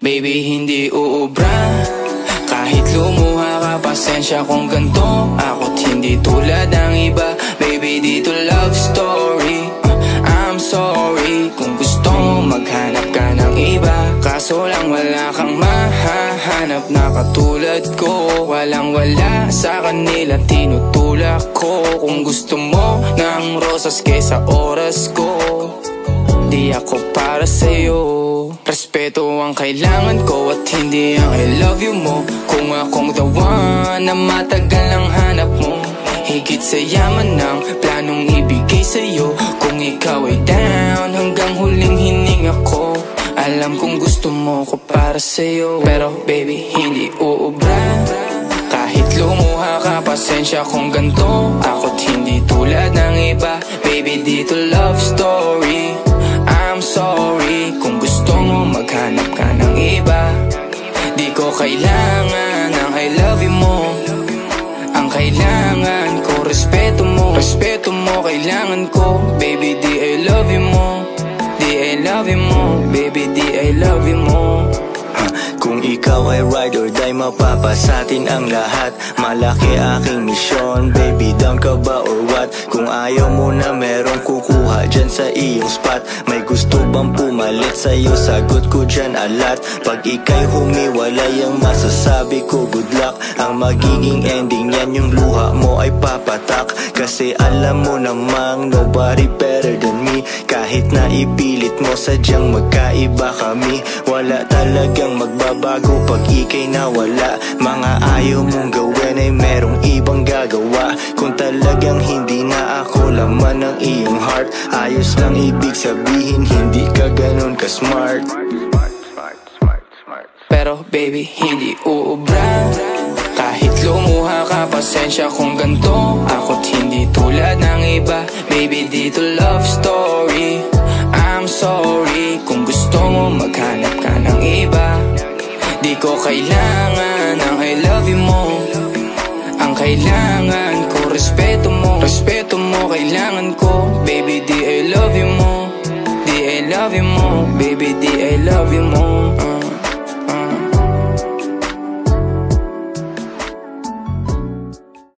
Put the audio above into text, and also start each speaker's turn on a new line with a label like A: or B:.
A: Baby, hindi uubra. Kahit lumuha ka, pasensya kung ganto. Ako't hindi tulad ng iba. Baby, dito love story. I'm sorry Kung gusto mo maghanap ka ng iba. Kaso lang wala kang mahahanap na katulad ko. Walang wala sa kanila tinutulak ko. Kung gusto mo ng rosas kesa oras ko Di ako para sa'yo Respeto ang kailangan ko At hindi ang I love you mo. Kung akong the one Na matagal ang hanap mo Higit sa yaman ng planong ibigay sa'yo. Kung ikaw ay down Hanggang huling hininga ko Alam kong gusto mo ko para sa'yo. Pero baby hindi uubra. Kahit lumuha ka, pasensya kung ganto Ako't hindi tulad ng iba kailangan ang I love you mo. Ang kailangan ko, respeto mo. Respeto mo, kailangan ko. Baby, di I love you mo. Di I love you mo. Baby, di I love you mo
B: ikaw ay ride or die Mapapasatin ang lahat. Malaki aking misyon Baby down ka ba or what? Kung ayaw mo na merong kukuha Dyan sa iyong spot. May gusto bang pumalit sa'yo? Sagot ko dyan alat. Pag ikay humiwalay Ang masasabi ko good luck. Ang magiging ending yan Yung luha mo ay papatak. Kasi alam mo namang Nobody better than me. Kahit na ipilit mo Sadyang magkaiba kami. Wala talagang magbabago Pag ikay nawala. Mga ayaw mong gawin Ay merong ibang gagawa. Kung talagang hindi na ako Laman ng iyong heart Ayos lang ibig sabihin Hindi ka ganun ka-smart.
A: Pero baby, hindi uubra. Kahit lumuha ka, pasensya kung ganto. Ako't hindi tulad ng iba. Baby, dito love story kailangan ang I love you mo. Ang kailangan ko, respeto mo Respeto mo, kailangan ko. Baby, di I love you mo Di I love you mo. Baby, di I love you mo